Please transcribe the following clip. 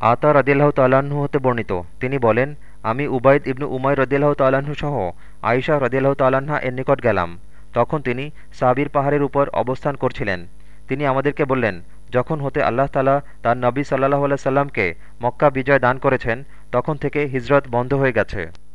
আতা রদিল্লাহ তাল্লাহ্ন হতে বর্ণিত। তিনি বলেন, আমি উবায়দ ইবনু উমাই রদিল্লাহ তাল্লাহ্ন সহ আয়েশা রদিল্লাহ তাল্লাহা এর নিকট গেলাম। তখন তিনি সাবির পাহাড়ের উপর অবস্থান করছিলেন। তিনি আমাদেরকে বললেন, যখন হতে আল্লাহ তালা তার নবী সাল্লাহ আল্লাহ সাল্লামকে মক্কা বিজয় দান করেছেন, তখন থেকে হিজরত বন্ধ হয়ে গেছে।